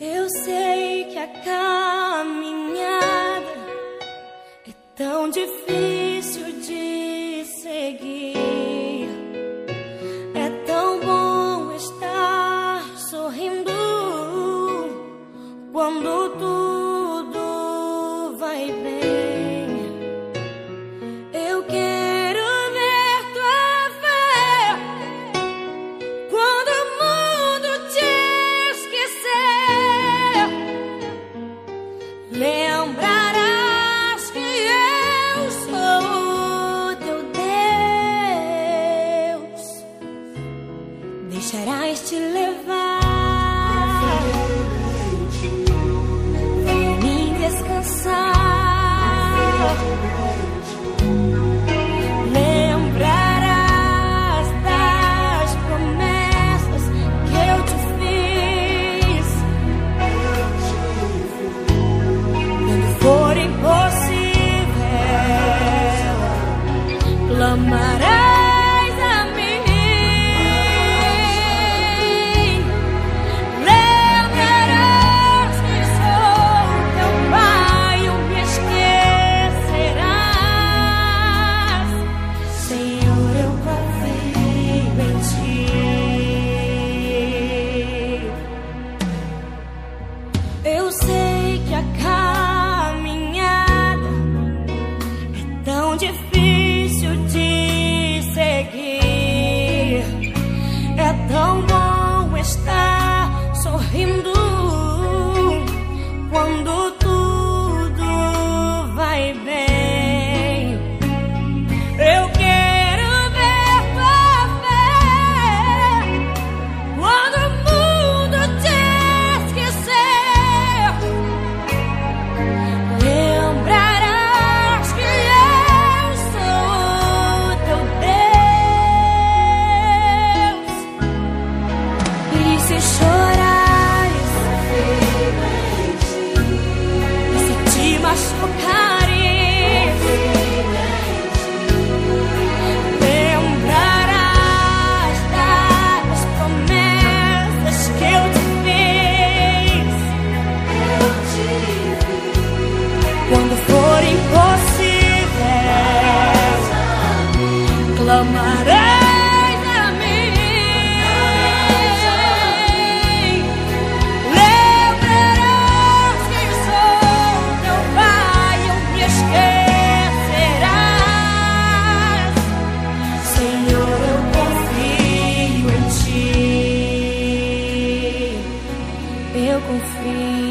Eu sei que a caminhada é tão difícil. deixarás te levar. Vem em mim descansar. com.